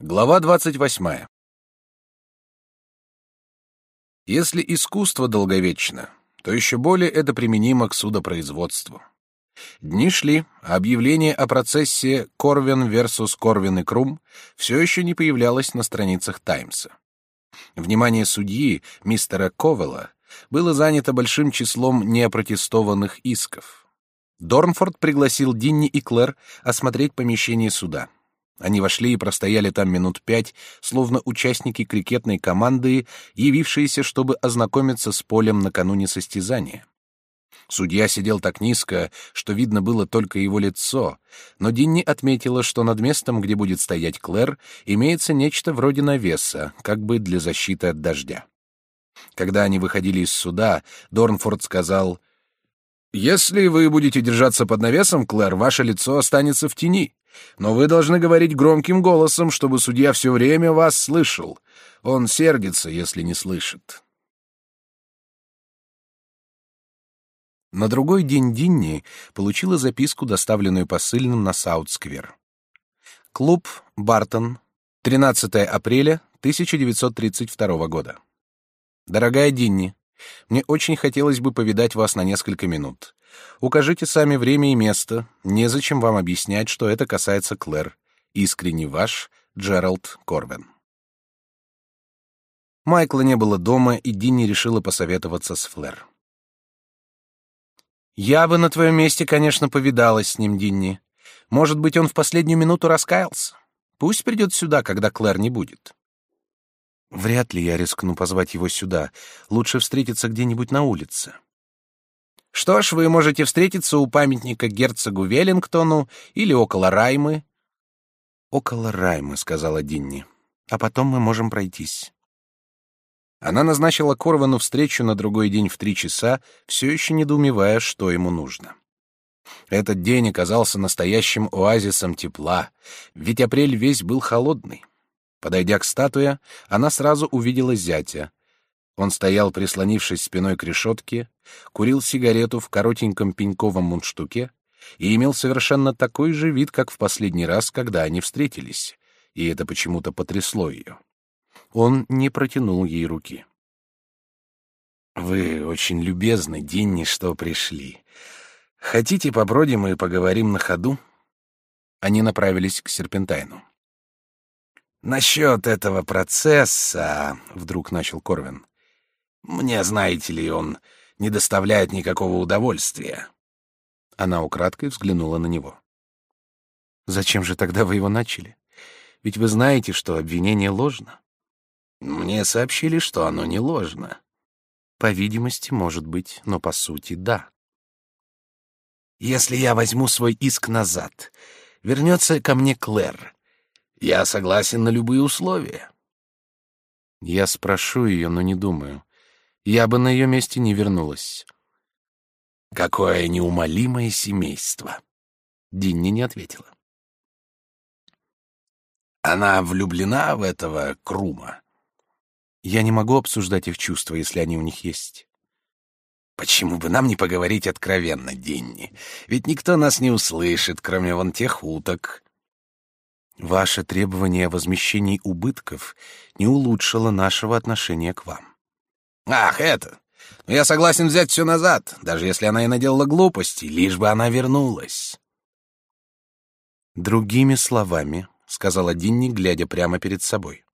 Глава двадцать восьмая. Если искусство долговечно, то еще более это применимо к судопроизводству. Дни шли, а объявление о процессе Корвин versus Корвин и Крум все еще не появлялось на страницах Таймса. Внимание судьи, мистера Ковела, было занято большим числом неопротестованных исков. Дорнфорд пригласил Динни и Клэр осмотреть помещение суда. Они вошли и простояли там минут пять, словно участники крикетной команды, явившиеся, чтобы ознакомиться с полем накануне состязания. Судья сидел так низко, что видно было только его лицо, но Динни отметила, что над местом, где будет стоять Клэр, имеется нечто вроде навеса, как бы для защиты от дождя. Когда они выходили из суда, Дорнфорд сказал, «Если вы будете держаться под навесом, Клэр, ваше лицо останется в тени. Но вы должны говорить громким голосом, чтобы судья все время вас слышал. Он сердится, если не слышит. На другой день Динни получила записку, доставленную посыльным на Саут-сквер. Клуб «Бартон», 13 апреля 1932 года. Дорогая Динни, мне очень хотелось бы повидать вас на несколько минут. Укажите сами время и место. Незачем вам объяснять, что это касается Клэр. Искренне ваш Джеральд Корбен. Майкла не было дома, и Динни решила посоветоваться с Флэр. «Я бы на твоем месте, конечно, повидалась с ним, Динни. Может быть, он в последнюю минуту раскаялся. Пусть придет сюда, когда Клэр не будет». «Вряд ли я рискну позвать его сюда. Лучше встретиться где-нибудь на улице». Что ж, вы можете встретиться у памятника герцогу Веллингтону или около Раймы. Около Раймы, сказала Динни. А потом мы можем пройтись. Она назначила Корвану встречу на другой день в три часа, все еще недоумевая, что ему нужно. Этот день оказался настоящим оазисом тепла, ведь апрель весь был холодный. Подойдя к статуе, она сразу увидела зятя, он стоял, прислонившись спиной к решетке, курил сигарету в коротеньком пеньковом мундштуке и имел совершенно такой же вид, как в последний раз, когда они встретились, и это почему-то потрясло ее. Он не протянул ей руки. «Вы очень любезны, Динни, что пришли. Хотите, побродим и поговорим на ходу?» Они направились к Серпентайну. «Насчет этого процесса», — вдруг начал Корвин, мне, знаете ли, он не доставляет никакого удовольствия. Она украдкой взглянула на него. Зачем же тогда вы его начали? Ведь вы знаете, что обвинение ложно. Мне сообщили, что оно не ложно. По видимости, может быть, но по сути да. Если я возьму свой иск назад, вернется ко мне Клэр. Я согласен на любые условия. Я спрошу ее, но не думаю. Я бы на ее месте не вернулась. Какое неумолимое семейство. Динни не ответила. Она влюблена в этого Крума. Я не могу обсуждать их чувства, если они у них есть. Почему бы нам не поговорить откровенно, Динни? Ведь никто нас не услышит, кроме вон тех уток. Ваше требование о возмещении убытков не улучшило нашего отношения к вам. Ах, это. Ну, я согласен взять все назад, даже если она и наделала глупости, лишь бы она вернулась. Другими словами, сказала Динни, глядя прямо перед собой.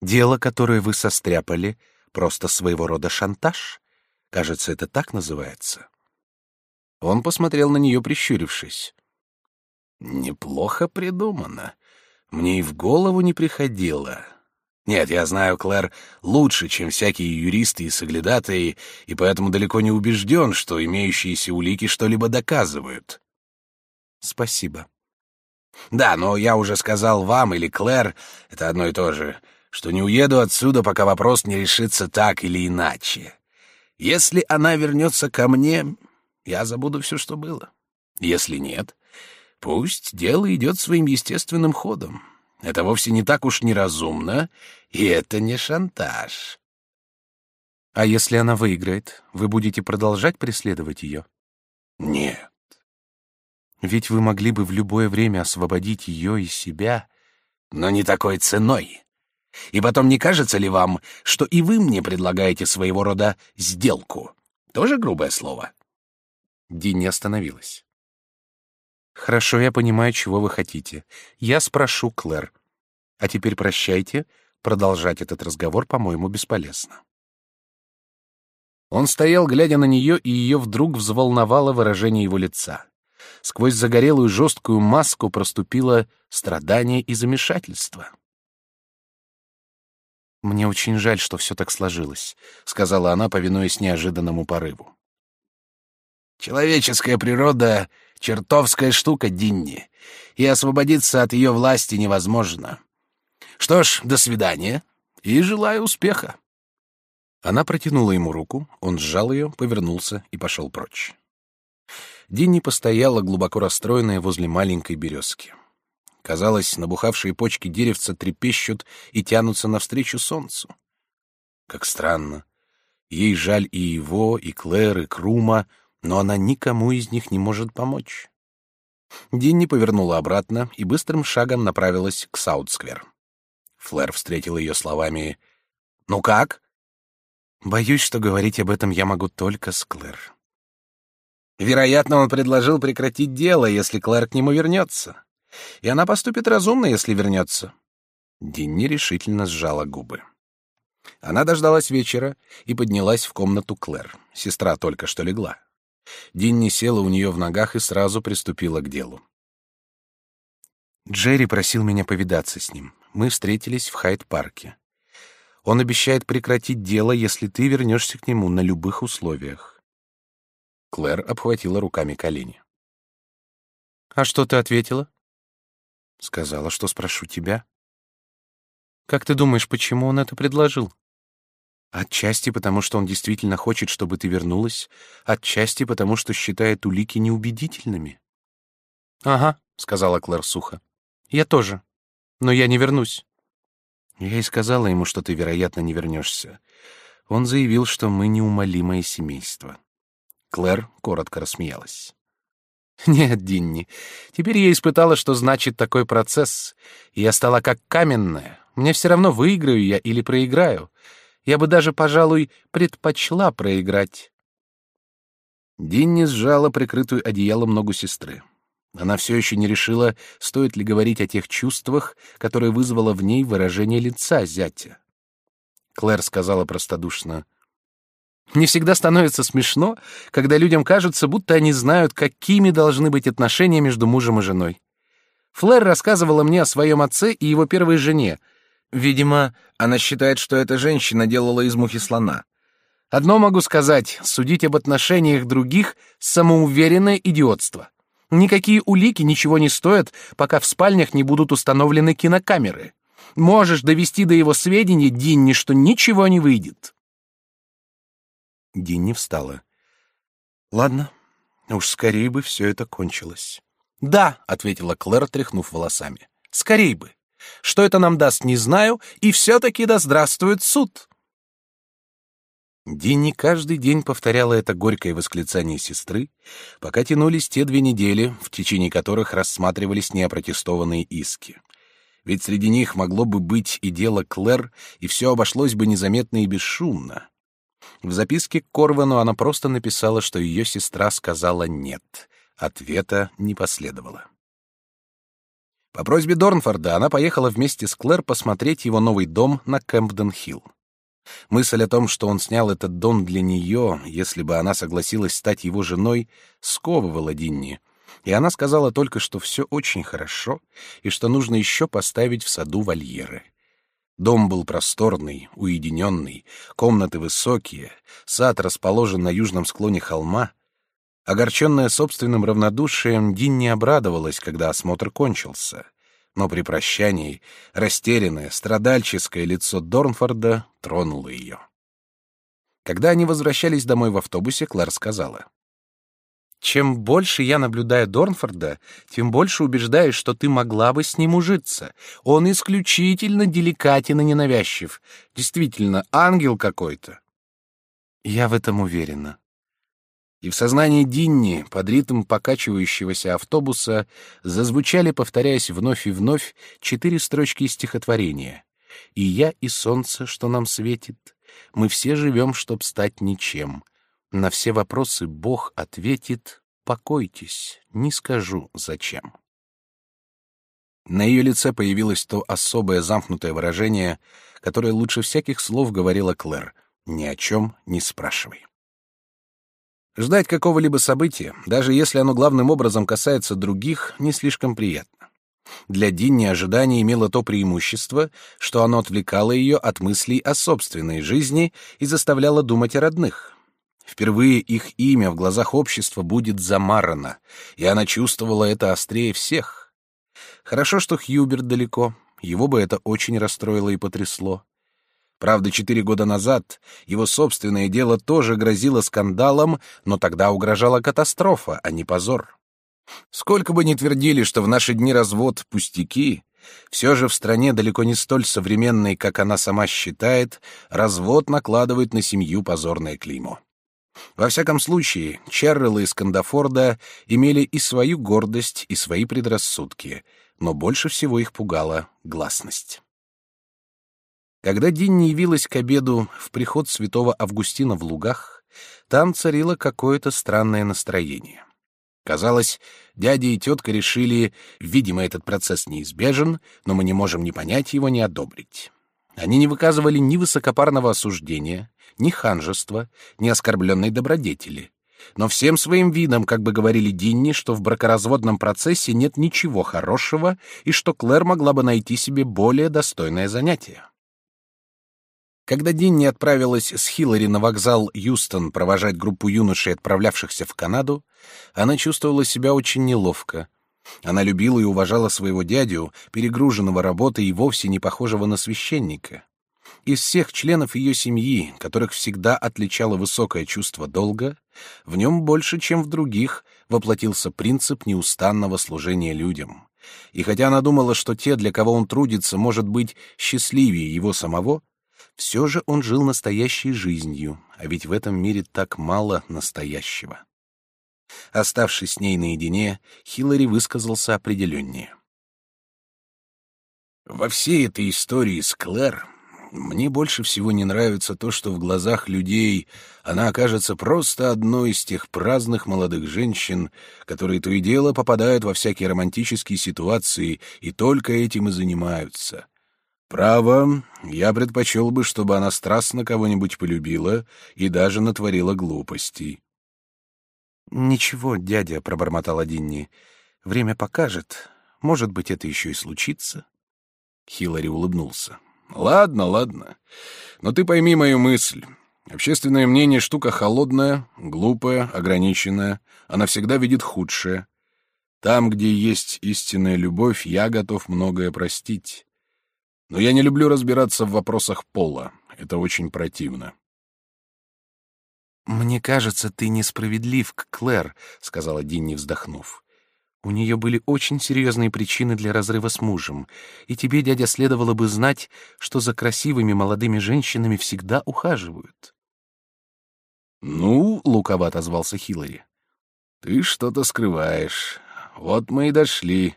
Дело, которое вы состряпали, просто своего рода шантаж. Кажется, это так называется. Он посмотрел на нее, прищурившись. Неплохо придумано. Мне и в голову не приходило. Нет, я знаю Клэр лучше, чем всякие юристы и соглядатые, и поэтому далеко не убежден, что имеющиеся улики что-либо доказывают. Спасибо. Да, но я уже сказал вам или Клэр, это одно и то же, что не уеду отсюда, пока вопрос не решится так или иначе. Если она вернется ко мне, я забуду все, что было. Если нет, пусть дело идет своим естественным ходом. Это вовсе не так уж неразумно, и это не шантаж. А если она выиграет, вы будете продолжать преследовать ее? Нет. Ведь вы могли бы в любое время освободить ее и себя. но не такой ценой. И потом, не кажется ли вам, что и вы мне предлагаете своего рода сделку? Тоже грубое слово?» Динни остановилась. «Хорошо, я понимаю, чего вы хотите. Я спрошу Клэр. А теперь прощайте. Продолжать этот разговор, по-моему, бесполезно». Он стоял, глядя на нее, и ее вдруг взволновало выражение его лица. Сквозь загорелую жесткую маску проступило страдание и замешательство. «Мне очень жаль, что все так сложилось», — сказала она, повинуясь неожиданному порыву. «Человеческая природа — чертовская штука, Динни, и освободиться от ее власти невозможно. Что ж, до свидания и желаю успеха». Она протянула ему руку, он сжал ее, повернулся и пошел прочь. Динни постояла, глубоко расстроенная, возле маленькой березки. Казалось, набухавшие почки деревца трепещут и тянутся навстречу солнцу. Как странно. Ей жаль и его, и Клэр, и Крума, но она никому из них не может помочь. Динни повернула обратно и быстрым шагом направилась к Саутсквер. Флэр встретил ее словами «Ну как?» «Боюсь, что говорить об этом я могу только с Клэр». Вероятно, он предложил прекратить дело, если Клэр к нему вернется. И она поступит разумно, если вернется. Динни решительно сжала губы. Она дождалась вечера и поднялась в комнату Клэр. Сестра только что легла. Динни села у нее в ногах и сразу приступила к делу. Джерри просил меня повидаться с ним. Мы встретились в Хайд-парке. Он обещает прекратить дело, если ты вернешься к нему на любых условиях. Клэр обхватила руками колени. А что ты ответила? Сказала, что спрошу тебя. Как ты думаешь, почему он это предложил? Отчасти потому, что он действительно хочет, чтобы ты вернулась, отчасти потому, что считает улики неубедительными. Ага, сказала Клэр сухо. Я тоже. Но я не вернусь. Я и сказала ему, что ты, вероятно, не вернешься. Он заявил, что мы неумолимое семейство. Клэр коротко рассмеялась. Нет, Динни, теперь я испытала, что значит такой процесс, и я стала как каменная. Мне все равно, выиграю я или проиграю. Я бы даже, пожалуй, предпочла проиграть. Динни сжала прикрытую одеялом ногу сестры. Она все еще не решила, стоит ли говорить о тех чувствах, которые вызвало в ней выражение лица зятя. Клэр сказала простодушно — мне всегда становится смешно, когда людям кажется, будто они знают, какими должны быть отношения между мужем и женой. Флэр рассказывала мне о своем отце и его первой жене. Видимо, она считает, что эта женщина делала из мухи слона. Одно могу сказать, судить об отношениях других — самоуверенное идиотство. Никакие улики ничего не стоят, пока в спальнях не будут установлены кинокамеры. Можешь довести до его сведения, Динни, что ничего не выйдет. Динни встала. «Ладно, уж скорее бы все это кончилось». «Да», — ответила Клэр, тряхнув волосами. «Скорей бы. Что это нам даст, не знаю, и все-таки да здравствует суд». Динни каждый день повторяла это горькое восклицание сестры, пока тянулись те две недели, в течение которых рассматривались неопротестованные иски. Ведь среди них могло бы быть и дело Клэр, и все обошлось бы незаметно и бесшумно. В записке к Корвану она просто написала, что ее сестра сказала «нет». Ответа не последовало. По просьбе Дорнфорда она поехала вместе с Клэр посмотреть его новый дом на Кэмпден-Хилл. Мысль о том, что он снял этот дом для нее, если бы она согласилась стать его женой, сковывала Динни, и она сказала только, что все очень хорошо и что нужно еще поставить в саду вольеры. Дом был просторный, уединенный, комнаты высокие, сад расположен на южном склоне холма. Огорченная собственным равнодушием, Дин не обрадовалась, когда осмотр кончился. Но при прощании растерянное, страдальческое лицо Дорнфорда тронуло ее. Когда они возвращались домой в автобусе, Клэр сказала — чем больше я наблюдаю Дорнфорда, тем больше убеждаюсь, что ты могла бы с ним ужиться. Он исключительно деликатен и ненавязчив. Действительно, ангел какой-то. Я в этом уверена. И в сознании Динни под ритм покачивающегося автобуса зазвучали, повторяясь вновь и вновь, четыре строчки из стихотворения. «И я, и солнце, что нам светит, мы все живем, чтоб стать ничем. На все вопросы Бог ответит, покойтесь, не скажу зачем». На ее лице появилось то особое замкнутое выражение, которое лучше всяких слов говорила Клэр «Ни о чем не спрашивай». Ждать какого-либо события, даже если оно главным образом касается других, не слишком приятно. Для Динни ожидание имело то преимущество, что оно отвлекало ее от мыслей о собственной жизни и заставляло думать о родных. Впервые их имя в глазах общества будет замарано, и она чувствовала это острее всех — Хорошо, что Хьюберт далеко, его бы это очень расстроило и потрясло. Правда, четыре года назад его собственное дело тоже грозило скандалом, но тогда угрожала катастрофа, а не позор. Сколько бы ни твердили, что в наши дни развод — пустяки, все же в стране, далеко не столь современной, как она сама считает, развод накладывает на семью позорное клеймо. Во всяком случае, Черреллы из Кандафорда имели и свою гордость, и свои предрассудки, но больше всего их пугала гласность. Когда Динни явилась к обеду в приход святого Августина в лугах, там царило какое-то странное настроение. Казалось, дядя и тетка решили, видимо, этот процесс неизбежен, но мы не можем ни понять его, ни одобрить. Они не выказывали ни высокопарного осуждения, ни ханжества, ни оскорбленной добродетели но всем своим видом как бы говорили Динни, что в бракоразводном процессе нет ничего хорошего и что Клэр могла бы найти себе более достойное занятие. Когда Динни отправилась с Хиллари на вокзал Юстон провожать группу юношей, отправлявшихся в Канаду, она чувствовала себя очень неловко. Она любила и уважала своего дядю, перегруженного работой и вовсе не похожего на священника. Из всех членов ее семьи, которых всегда отличало высокое чувство долга, в нем больше, чем в других, воплотился принцип неустанного служения людям. И хотя она думала, что те, для кого он трудится, может быть счастливее его самого, все же он жил настоящей жизнью, а ведь в этом мире так мало настоящего. Оставшись с ней наедине, Хиллари высказался определеннее. Во всей этой истории с Клэр мне больше всего не нравится то, что в глазах людей она окажется просто одной из тех праздных молодых женщин, которые то и дело попадают во всякие романтические ситуации и только этим и занимаются. Право, я предпочел бы, чтобы она страстно кого-нибудь полюбила и даже натворила глупостей. «Ничего, дядя», — пробормотала Динни, — «время покажет. Может быть, это еще и случится». Хиллари улыбнулся. Ладно, ладно. Но ты пойми мою мысль. Общественное мнение — штука холодная, глупая, ограниченная. Она всегда видит худшее. Там, где есть истинная любовь, я готов многое простить. Но я не люблю разбираться в вопросах пола. Это очень противно. «Мне кажется, ты несправедлив к Клэр», — сказала Динни, вздохнув. У нее были очень серьезные причины для разрыва с мужем, и тебе, дядя, следовало бы знать, что за красивыми молодыми женщинами всегда ухаживают. «Ну, — лукаво отозвался Хиллари, — ты что-то скрываешь. Вот мы и дошли.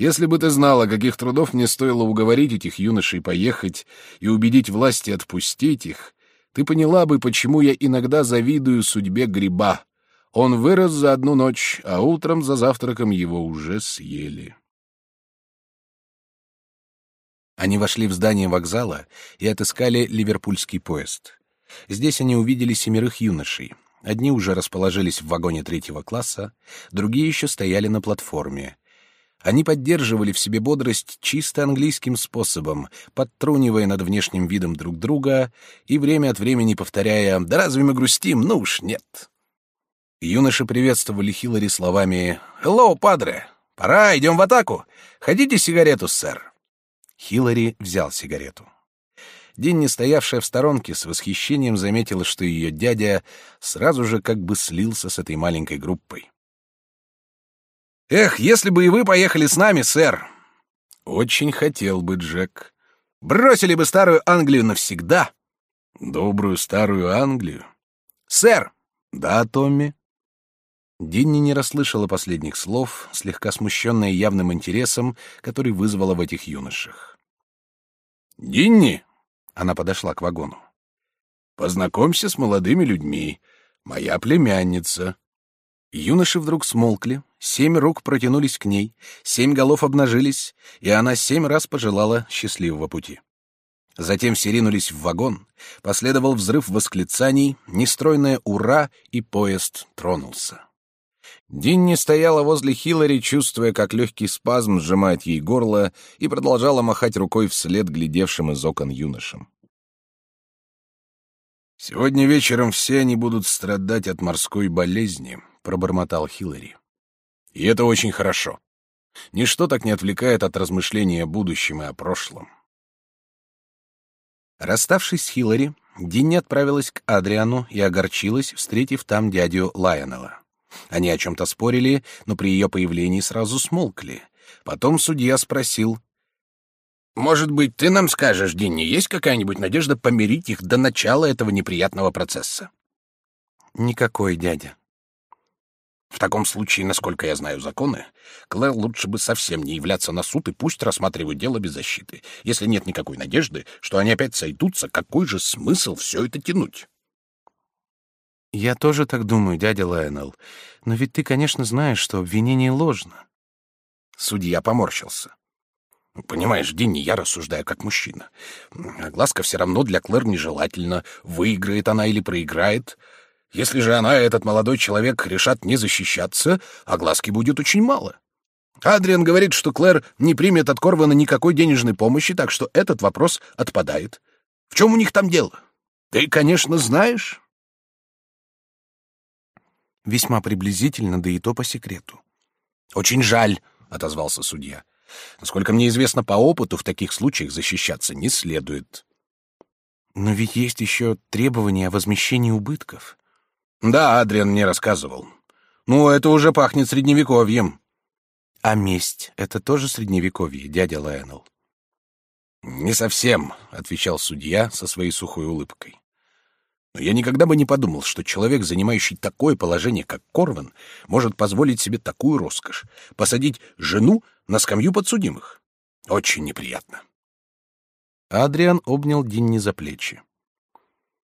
Если бы ты знала, каких трудов мне стоило уговорить этих юношей поехать и убедить власти отпустить их, ты поняла бы, почему я иногда завидую судьбе гриба, он вырос за одну ночь, а утром за завтраком его уже съели. Они вошли в здание вокзала и отыскали ливерпульский поезд. Здесь они увидели семерых юношей. Одни уже расположились в вагоне третьего класса, другие еще стояли на платформе. Они поддерживали в себе бодрость чисто английским способом, подтрунивая над внешним видом друг друга и время от времени повторяя «Да разве мы грустим? Ну уж нет!» Юноши приветствовали Хиллари словами «Hello, падре! Пора, идем в атаку! Хотите сигарету, сэр?» Хиллари взял сигарету. Динни, стоявшая в сторонке, с восхищением заметила, что ее дядя сразу же как бы слился с этой маленькой группой. «Эх, если бы и вы поехали с нами, сэр!» «Очень хотел бы, Джек. Бросили бы старую Англию навсегда!» «Добрую старую Англию?» «Сэр, Да, Томми. Динни не расслышала последних слов, слегка смущенная явным интересом, который вызвала в этих юношах. Динни, она подошла к вагону. Познакомься с молодыми людьми. Моя племянница. Юноши вдруг смолкли, семь рук протянулись к ней, семь голов обнажились, и она семь раз пожелала счастливого пути. Затем все ринулись в вагон, последовал взрыв восклицаний, нестройное «Ура!» и поезд тронулся. Динни стояла возле Хиллари, чувствуя, как легкий спазм сжимает ей горло, и продолжала махать рукой вслед глядевшим из окон юношам. «Сегодня вечером все они будут страдать от морской болезни», — пробормотал Хиллари. «И это очень хорошо. Ничто так не отвлекает от размышления о будущем и о прошлом». Расставшись с Хиллари, Динни отправилась к Адриану и огорчилась, встретив там дядю Лайонела. Они о чем-то спорили, но при ее появлении сразу смолкли. Потом судья спросил. «Может быть, ты нам скажешь, Динни, есть какая-нибудь надежда помирить их до начала этого неприятного процесса?» «Никакой, дядя». В таком случае, насколько я знаю законы, Клэр лучше бы совсем не являться на суд и пусть рассматривают дело без защиты. Если нет никакой надежды, что они опять сойдутся, какой же смысл все это тянуть? Я тоже так думаю, дядя Лайонел. Но ведь ты, конечно, знаешь, что обвинение ложно. Судья поморщился. Понимаешь, Динни, я рассуждаю как мужчина. Глазка все равно для Клэр нежелательна. Выиграет она или проиграет. Если же она и этот молодой человек решат не защищаться, огласки будет очень мало. Адриан говорит, что Клэр не примет от Корвана никакой денежной помощи, так что этот вопрос отпадает. В чем у них там дело? Ты, конечно, знаешь. Весьма приблизительно, да и то по секрету. Очень жаль, отозвался судья. Насколько мне известно по опыту, в таких случаях защищаться не следует. Но ведь есть еще требования о возмещении убытков. Да, Адриан мне рассказывал. Ну, это уже пахнет средневековьем. А месть — это тоже средневековье, дядя Лайонел? Не совсем, отвечал судья со своей сухой улыбкой. Но я никогда бы не подумал, что человек, занимающий такое положение, как Корван, может позволить себе такую роскошь — посадить жену на скамью подсудимых. Очень неприятно. Адриан обнял Динни за плечи.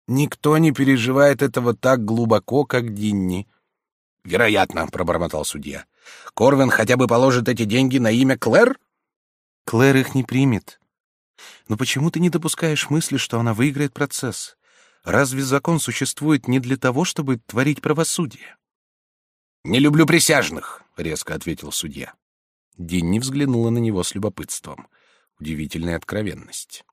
«Никто не переживает этого так глубоко, как Динни». «Вероятно», — пробормотал судья. «Корвин хотя бы положит эти деньги на имя Клэр?» «Клэр их не примет. Но почему ты не допускаешь мысли, что она выиграет процесс? Разве закон существует не для того, чтобы творить правосудие? Не люблю присяжных, резко ответил судья. Динни взглянула на него с любопытством. Удивительная откровенность.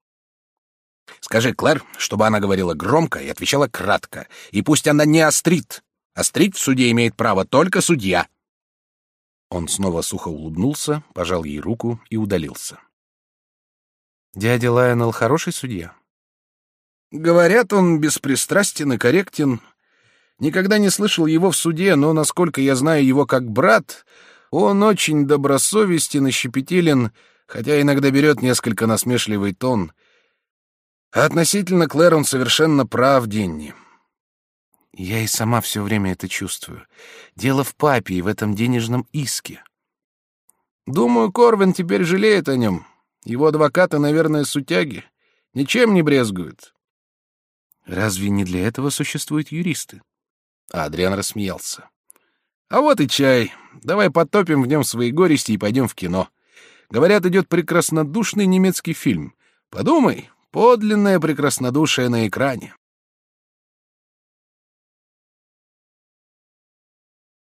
Скажи, Клэр, чтобы она говорила громко и отвечала кратко, и пусть она не острит. Острить в суде имеет право только судья. Он снова сухо улыбнулся, пожал ей руку и удалился. Дядя Лайонел хороший судья. Говорят, он беспристрастен и корректен. Никогда не слышал его в суде, но, насколько я знаю его как брат, он очень добросовестен и щепетилен, хотя иногда берет несколько насмешливый тон. А относительно Клэр он совершенно прав, Денни. Я и сама все время это чувствую. Дело в папе и в этом денежном иске. Думаю, Корвин теперь жалеет о нем. Его адвокаты, наверное, сутяги. Ничем не брезгуют. Разве не для этого существуют юристы? А Адриан рассмеялся. А вот и чай. Давай потопим в нем свои горести и пойдем в кино. Говорят, идет прекраснодушный немецкий фильм. Подумай, подлинное прекраснодушие на экране.